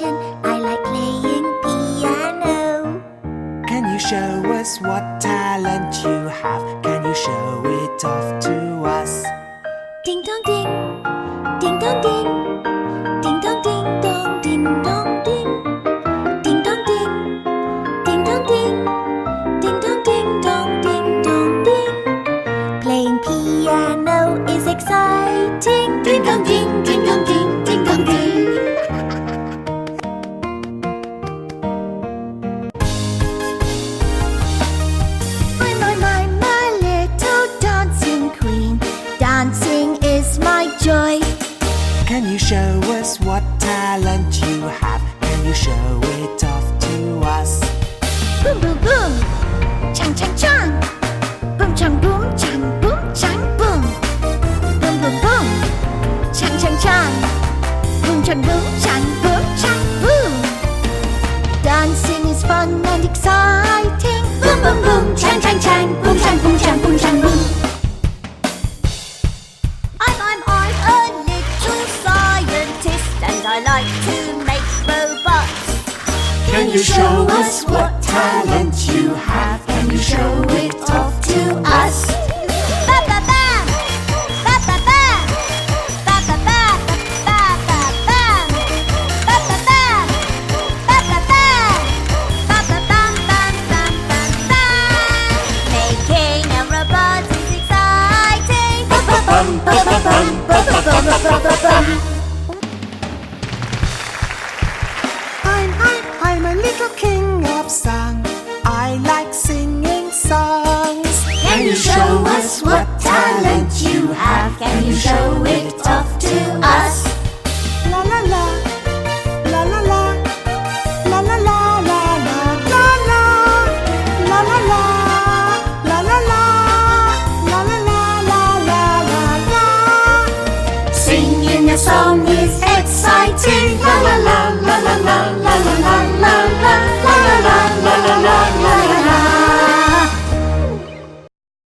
kitchen. I like playing piano. Can you show us what talent you have? Can you show it off to us? Ding dong ding, ding dong ding, ding dong ding dong ding dong ding, ding dong ding, ding dong ding, ding dong ding dong ding dong ding. Playing piano is exciting. Ding dong ding, ding dong ding. Can you show us what talent you have? Can you show it off to us? Boom, boom, boom. Chang, chang, chang. I like to make robots. Can you show us what talent you have? Can you show it off to us? Ba ba bam, ba ba song. I like singing songs. Can you show us what talent you have? Can you show it